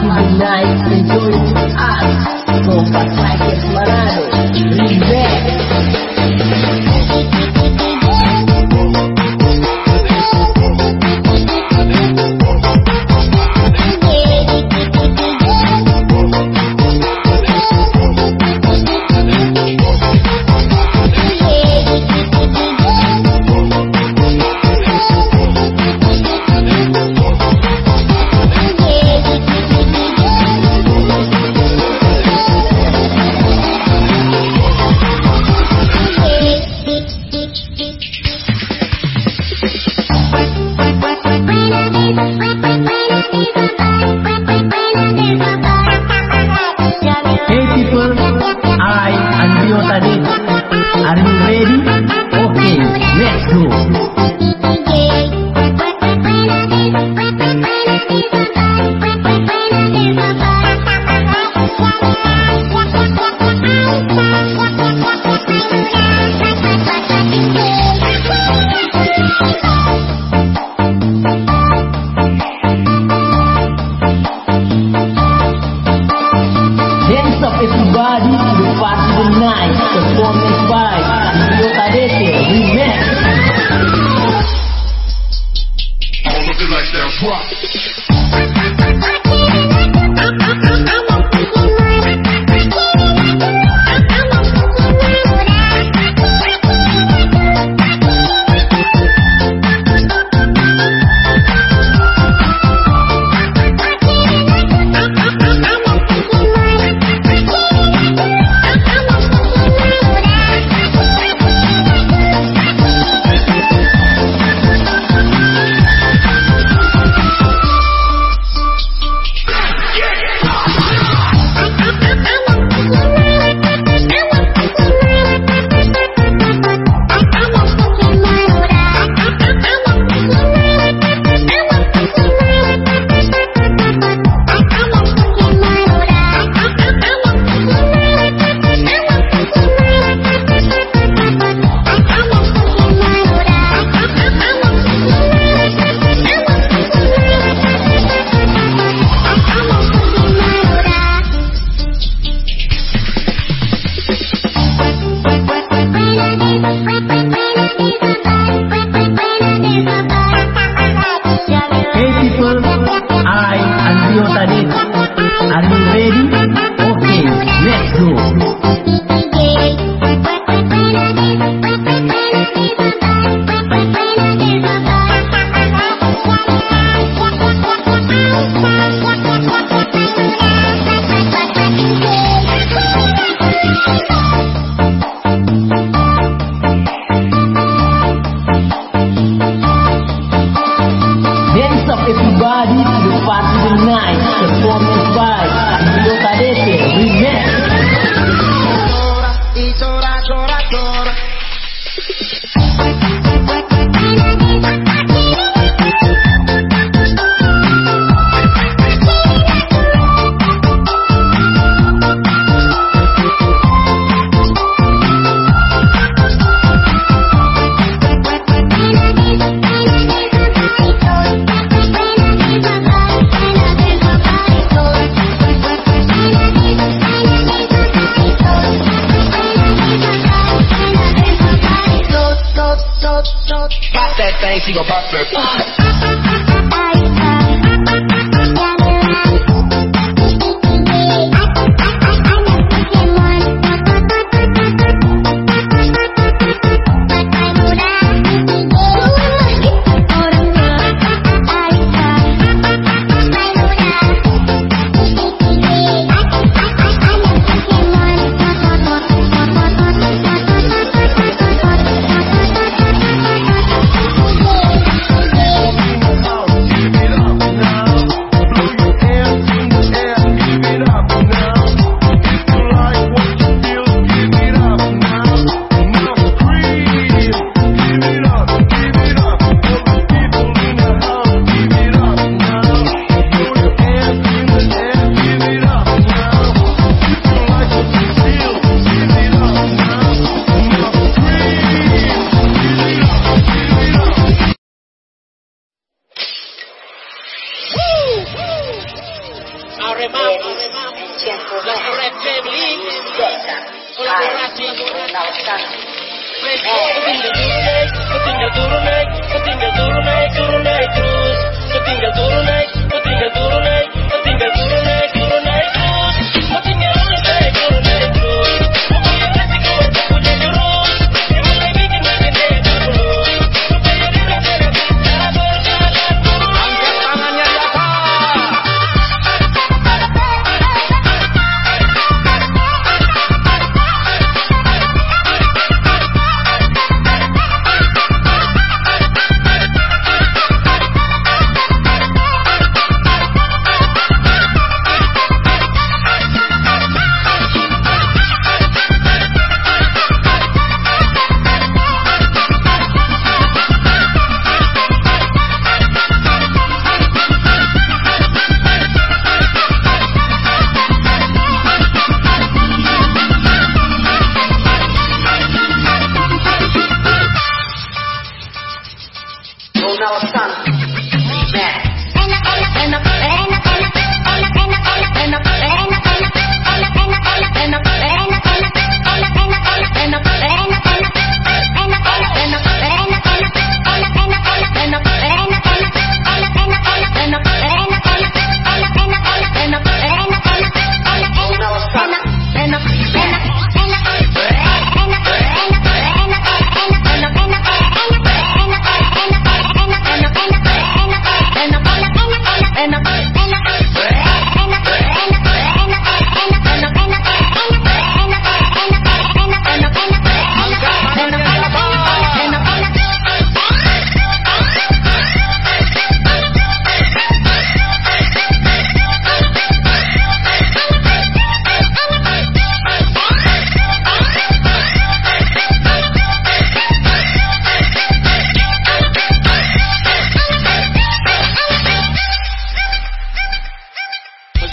party tonight, enjoy it with us. Kompas like Esmeralda, remix. Performance by Rio Tadete, remix. All of the lights down, drop. She. Gentlemen, welcome Kolaborasi Ronalsan Ketinggal turun naik, ketinggal turun naik, turun naik, terus. Ketinggal turun naik, ketinggal turun naik, ketinggal turun naik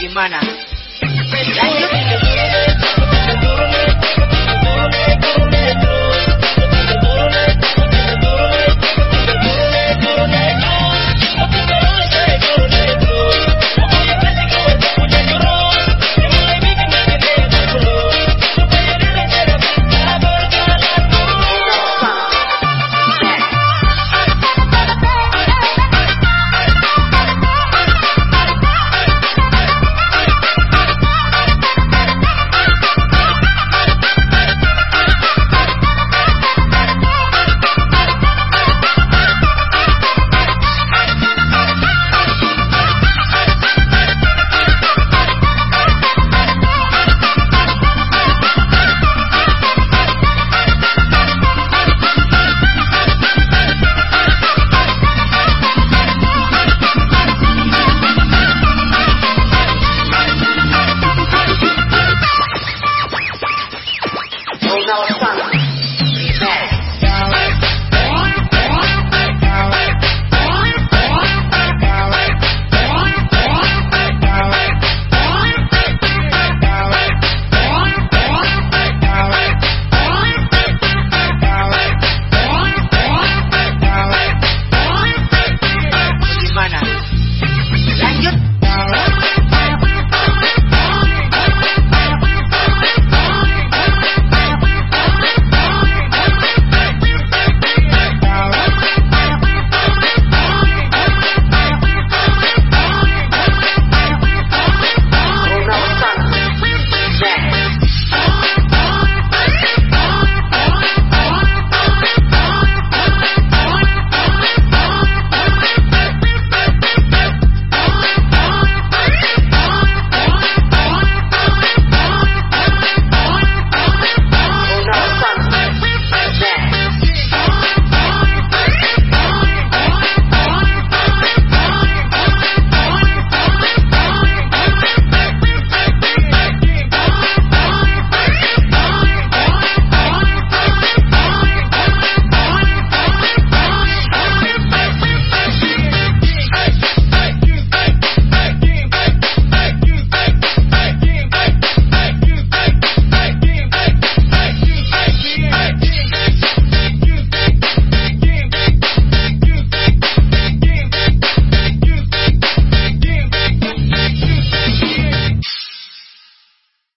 Calimana.